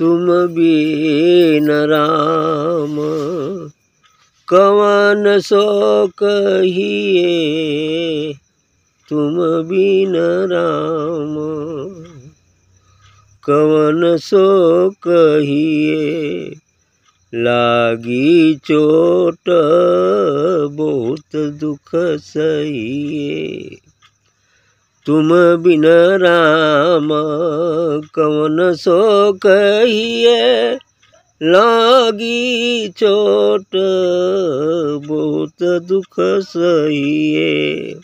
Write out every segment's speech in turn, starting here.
तुम बिन राम। कवन सो कहिए, तुम बिन राम। कवन सो कहिए, लागी चोट, बहुत दुख सहिए। तुम बिन राम कवन सो कहिए? लागी चोट, बहुत दुख सहिए।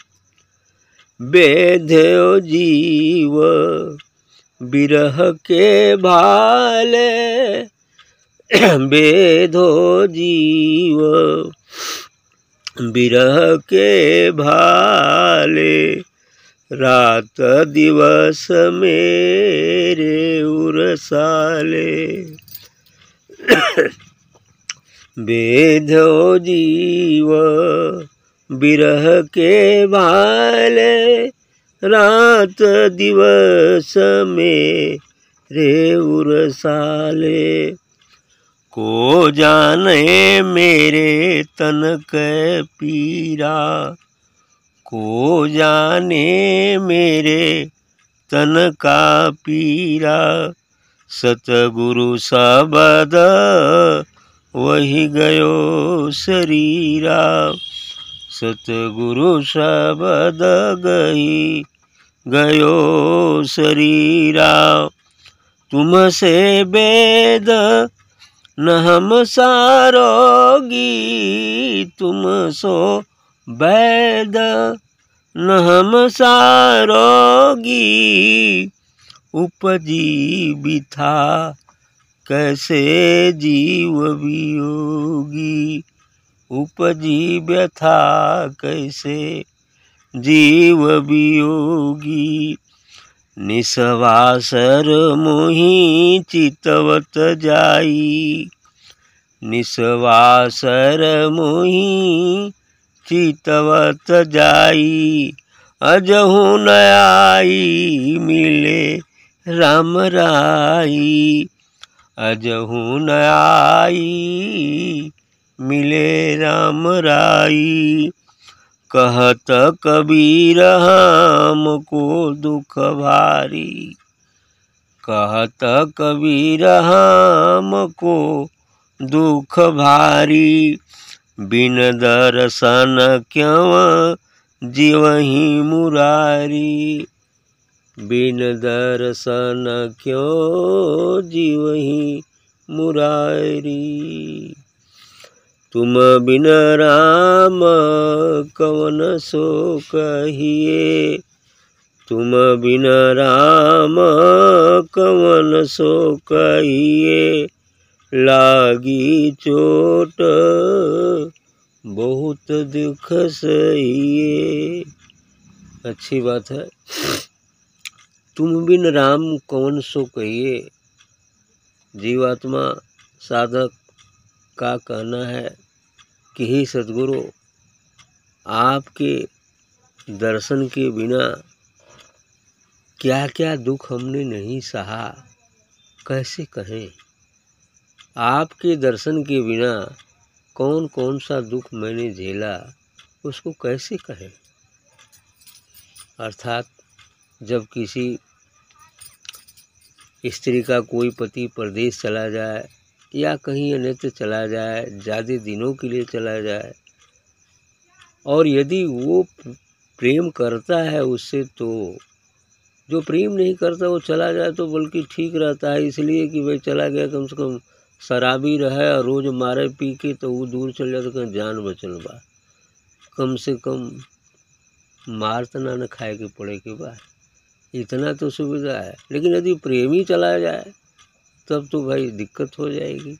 बेध्यो जीव, बिरह के भाले। बेधो जीव, बिरह के भाले। रात दिवस मेरे उरसाले। बेधो जीव बिरह के भाले। रात दिवस में रे उरसाले। को जाने मेरे तन के पीरा। को जाने मेरे तन का पीरा। सतगुरु सबद, वही गयो शरीरा। सतगुरु शबद गई गयो शरीरा। तुमसे वेद न हम सारोगी, तुम सो वैद न हम सारोगी उपजी बिथा कैसे जीव वियोगी उपजी व्यथा कैसे जीव वियोगी। निसवासर मोही चितवत जाई, निसवासर मोही चितवत जाई। अजहू न आई मिले राम राई। अजहू न आई मिले राम राई। कहत कबीर हमको दुख भारी। कहत कबीर हमको दुख भारी। बिन दर्शन क्यों जीवही मुरारी? बिन दर्शन क्यों जीवही मुरारी? तुम बिन राम कवन सो कहिए? तुम बिन राम कवन सो कहिए? लागी चोट, बहुत दुख सहिए। अच्छी बात है। तुम बिन राम कौन सो कहिए? जीवात्मा साधक का कहना है कि ही सदगुरु, आपके दर्शन के बिना क्या क्या दुख हमने नहीं सहा? कैसे कहें? आपके दर्शन के बिना कौन कौन सा दुख मैंने झेला, उसको कैसे कहें? अर्थात, जब किसी स्त्री का कोई पति प्रदेश चला जाए या कहीं अन्यत्र चला जाए, ज़्यादा दिनों के लिए चला जाए, और यदि वो प्रेम करता है उससे तो जो प्रेम नहीं करता वो चला जाए तो बल्कि ठीक रहता है, इसलिए कि भाई चला गया कम से कम शराबी रहे और रोज़ मारे पी के तो वो दूर चल जाए तो कहीं जान बचल बा। कम से कम मार तो ना न खाए के पड़े के बाद। इतना तो सुविधा है, लेकिन यदि प्रेमी चला जाए, तब तो भाई दिक्कत हो जाएगी,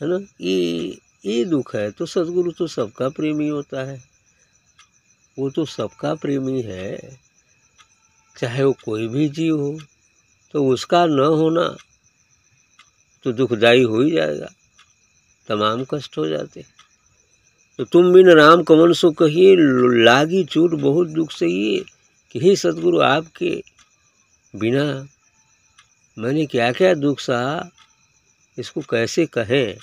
है ना? ये ये दुख है तो सदगुरु तो सबका प्रेमी होता है। वो तो सबका प्रेमी है, चाहे वो कोई भी जीव हो तो उसका न होना तो दुखदाई हो ही जाएगा। तमाम कष्ट हो जाते। तो तुम बिन राम कमन सो कहिए, लागी चोट बहुत दुख से ये कि हे सदगुरु आपके बिना मैंने क्या क्या दुख सहा इसको कैसे कहें?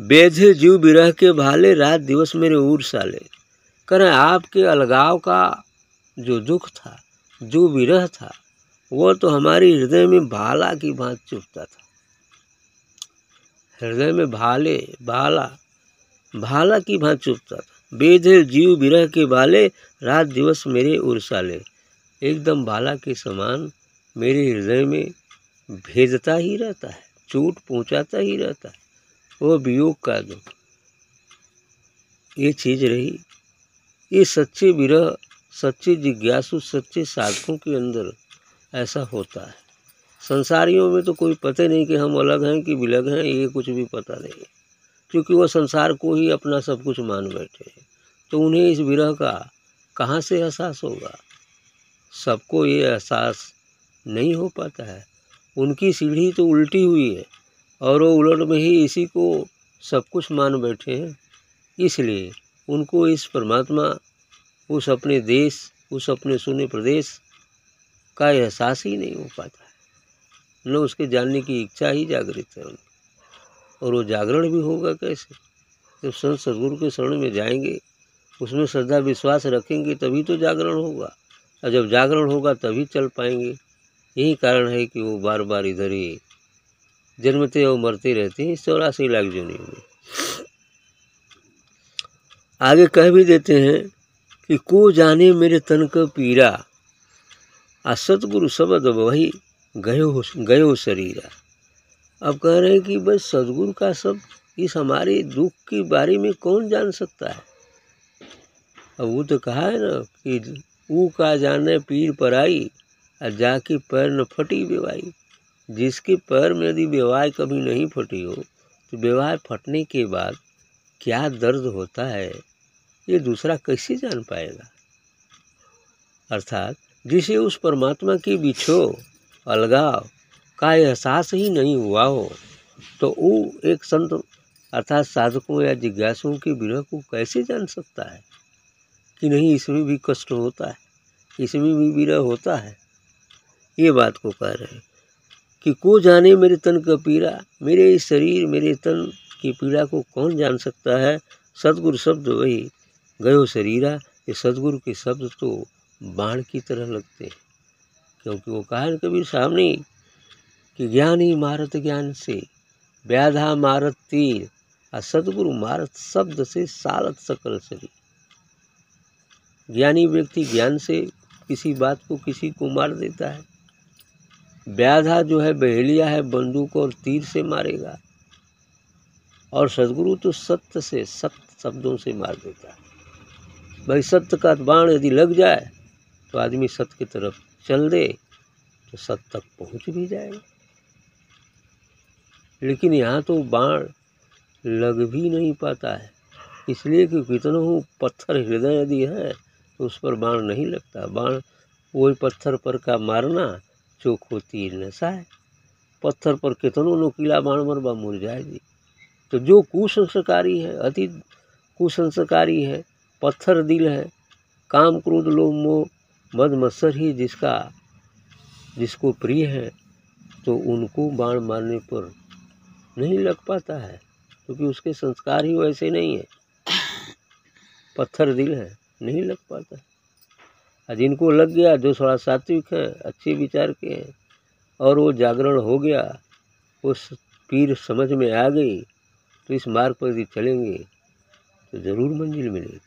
बेझे जीव विरह के भाले, रात दिवस मेरे ऊर साले। करें आपके अलगाव का जो दुख था, जो विरह था वो तो हमारी हृदय में भाला की भांत चुभता था। हृदय में भाले, भाला भाला की भांत चुभता था। बेधे जीव विरह के भाले, रात दिवस मेरे उर्साले एकदम भाला के समान मेरे हृदय में भेजता ही रहता है, चोट पहुंचाता ही रहता है। वो वियोग का दुख ये चीज़ रही, ये सच्चे विरह सच्चे जिज्ञासु, सच्चे साधकों के अंदर ऐसा होता है। संसारियों में तो कोई पता नहीं कि हम अलग हैं कि विलग हैं, ये कुछ भी पता नहीं। क्योंकि वह संसार को ही अपना सब कुछ मान बैठे हैं। तो उन्हें इस विरह का कहाँ से एहसास होगा? सबको ये एहसास नहीं हो पाता है। उनकी सीढ़ी तो उल्टी हुई है और वो उलट में ही इसी को सब कुछ मान बैठे हैं। इसलिए उनको इस परमात्मा, उस अपने देश, उस अपने सुने प्रदेश का एहसास ही नहीं हो पाता है। न उसके जानने की इच्छा ही जागृत है उनकी। और वो जागरण भी होगा कैसे? जब संत सदगुरु के शरण में जाएँगे, उसमें श्रद्धा विश्वास रखेंगे, तभी तो जागरण होगा। और जब जागरण होगा, तभी चल पाएँगे। यही कारण है कि वो बार बार इधर ही जन्मते और मरते रहते हैं चौरासी लाख जोनियों में। आगे कह भी देते हैं कि, को जाने मेरे तन का पीरा आ सतगुरु शब्द वही गयो गयो शरीरा। अब कह रहे हैं कि बस सदगुरु का सब इस हमारे दुख के बारे में कौन जान सकता है? अब वो तो कहा है ना कि ऊ का जाने पीर पर आई, और जाके पैर न फटी बेवाई। जिसके पैर में यदि बेवाय कभी नहीं फटी हो तो बेवाय फटने के बाद क्या दर्द होता है, ये दूसरा कैसे जान पाएगा? अर्थात जिसे उस परमात्मा की बिछो अलगाव, का एहसास ही नहीं हुआ हो तो वो एक संत अर्थात साधकों या जिज्ञासुओं के विरह को कैसे जान सकता है? कि नहीं, इसमें भी कष्ट होता है, इसमें भी विरह होता है। ये बात को कह रहे हैं कि को जाने मेरे तन का पीड़ा, मेरे शरीर, मेरे तन की पीड़ा को कौन जान सकता है? सदगुरु शब्द वही, गयो शरीरा, ये सदगुरु के शब्द तो बाण की तरह लगते हैं, क्योंकि वो कहा कबीर सामने कि ज्ञानी मारत ज्ञान से, व्याधा मारत तीर और सदगुरु मारत शब्द से सालत सकल शरीर। ज्ञानी व्यक्ति ज्ञान से किसी बात को किसी को मार देता है। व्याधा जो है बहेलिया है बंदूक और तीर से मारेगा, और सदगुरु तो सत्य से सत्य शब्दों से मार देता है। भाई सत्य का बाण यदि लग जाए तो आदमी सत्य की तरफ़ चल दे तो सत्य तक पहुँच भी जाएगा। लेकिन यहाँ तो बाण लग भी नहीं पाता है। इसलिए कि कितना पत्थर हृदय यदि है तो उस पर बाण नहीं लगता। बाण वही पत्थर पर का मारना, चोखो तीर नशा है। पत्थर पर कितनों नुकीला बाण मरबा मुर जाएगी तो जो कुसंस्कारी है, अति कुसंस्कारी है, पत्थर दिल है, काम क्रोध लोभ मोह मद मत्सर ही जिसका, जिसको प्रिय है तो उनको बाण मारने पर नहीं लग पाता है, क्योंकि तो उसके संस्कार ही वैसे नहीं है। पत्थर दिल है, नहीं लग पाता और जिनको लग गया, जो थोड़ा सात्विक है, अच्छे विचार के हैं, और वो जागरण हो गया, उस पीर समझ में आ गई तो इस मार्ग पर यदि चलेंगे तो ज़रूर मंजिल मिलेगी।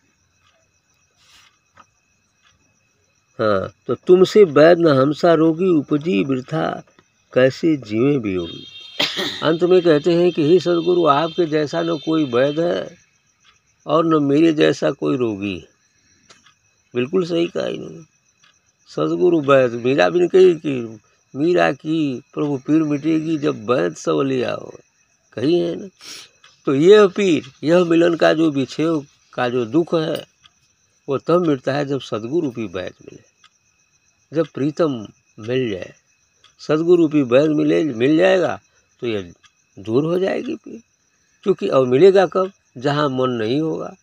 हाँ तो तुमसे वैद न हमसा रोगी उपजी वृथा, कैसे जीवे भी होगी? अंत में कहते हैं कि, हे सदगुरु, आपके जैसा न कोई वैद है, और न मेरे जैसा कोई रोगी है। बिल्कुल सही कहा इन्होंने। सदगुरु वैद मीरा भी नहीं कही कि, मीरा की प्रभु पीर मिटेगी जब वैद सब लिया हो कही है ना? तो यह पीर, यह मिलन का जो विक्षेव का जो दुख है, वो तब मिटता है जब सदगुरु भी वैद मिले। जब प्रीतम मिल जाए, सदगुरु भी वैद मिले, मिल जाएगा तो ये दूर हो जाएगी फिर क्योंकि अब मिलेगा कब? जहाँ मन नहीं होगा।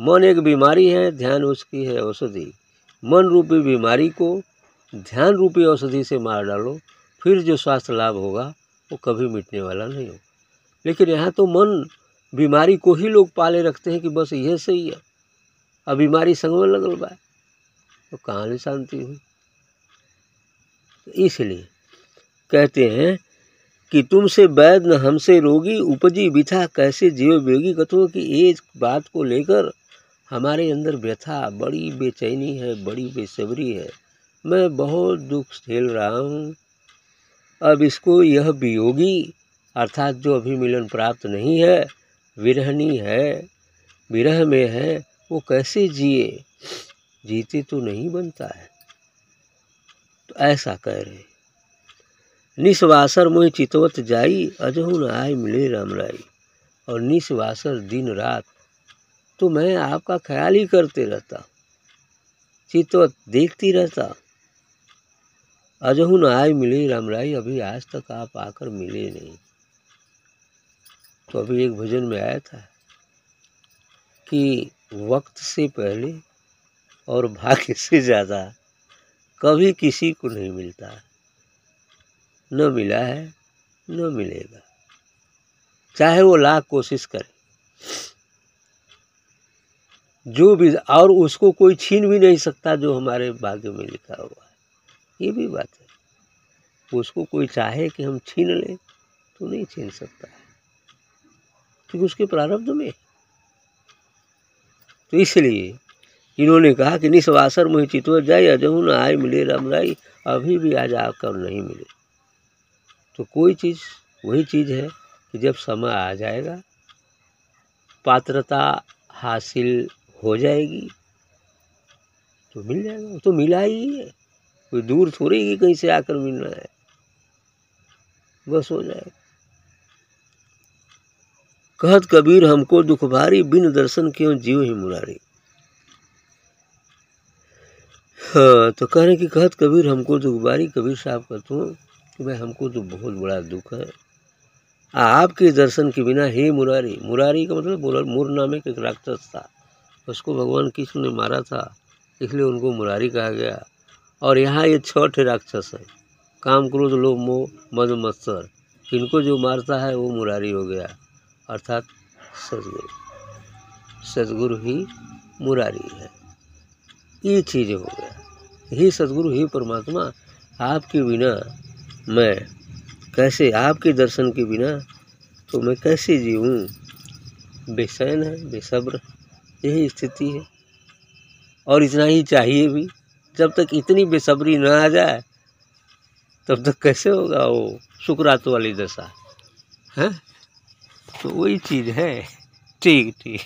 मन एक बीमारी है, ध्यान उसकी है औषधि। मन रूपी बीमारी को ध्यान रूपी औषधि से मार डालो, फिर जो स्वास्थ्य लाभ होगा, वो कभी मिटने वाला नहीं होगा। लेकिन यहाँ तो मन बीमारी को ही लोग पाले रखते हैं कि बस यह सही है। अब बीमारी संग में लगल बा तो कहाँ शांति हुई? इसलिए कहते हैं कि तुमसे वैद न हमसे रोगी, उपजी बिथा, कैसे जीव बेगी कथो कि एक बात को लेकर हमारे अंदर व्यथा, बड़ी बेचैनी है, बड़ी बेसब्री है। मैं बहुत दुख झेल रहा हूँ। अब इसको यह वियोगी अर्थात जो अभी मिलन प्राप्त नहीं है, विरहनी है, विरह में है, वो कैसे जिए? जीते तो नहीं बनता है। ऐसा कह। रहे निस्वासर मोह चितवत जाई अजहू न आय मिले राम राई। और निस्वासर दिन रात तो मैं आपका ख्याल ही करते रहता, चितवत देखती रहता। अजहू न आय मिले राम राई, अभी आज तक आप आकर मिले नहीं। तो अभी एक भजन में आया था कि वक्त से पहले और भाग्य से ज़्यादा कभी किसी को नहीं मिलता। न मिला है, न मिलेगा। चाहे वो लाख कोशिश करे। जो भी, और उसको कोई छीन भी नहीं सकता जो हमारे भाग्य में लिखा हुआ है। ये भी बात है। उसको कोई चाहे कि हम छीन लें तो नहीं छीन सकता है। क्योंकि उसके प्रारब्ध में तो इसलिए इन्होंने कहा कि निस्वासर मुझे चितवर जाए अजहू आए मिले राम राई, अभी भी आज आकर नहीं मिले। तो कोई चीज़, वही चीज़ है कि जब समय आ जाएगा, पात्रता हासिल हो जाएगी तो मिल जाएगा। तो मिला ही है। कोई दूर थोड़ी कि कहीं से आकर मिलना है। बस हो जाएगा कहत कबीर, हमको दुख भारी, बिन दर्शन क्यों जीव ही मुरारी। हाँ तो कह रहे कि कहत कबीर, हमको दुख भारी कबीर साहब कहते हूँ कि भाई हमको तो बहुत बड़ा दुख है। आपके दर्शन के बिना हे मुरारी मुरारी का मतलब बोला, मुर नामे एक राक्षस था। उसको भगवान कृष्ण ने मारा था, इसलिए उनको मुरारी कहा गया। और यहाँ ये छठ राक्षस है। काम क्रोध, लोभ, मोह, मद, मत्सर, इनको जो मारता है वो मुरारी हो गया। अर्थात सदगुरु। सदगुरु ही मुरारी है। ये चीज़ हो गया। ही सदगुरु, ही परमात्मा, आपके बिना मैं कैसे, आपके दर्शन के बिना तो मैं कैसे जीऊँ? बेचैन है, बेसब्र, यही स्थिति है। और इतना ही चाहिए भी, जब तक इतनी बेसब्री ना आ जाए, तब तक कैसे होगा वो सुकरात वाली दशा? है? तो वही चीज़ है। ठीक ठीक।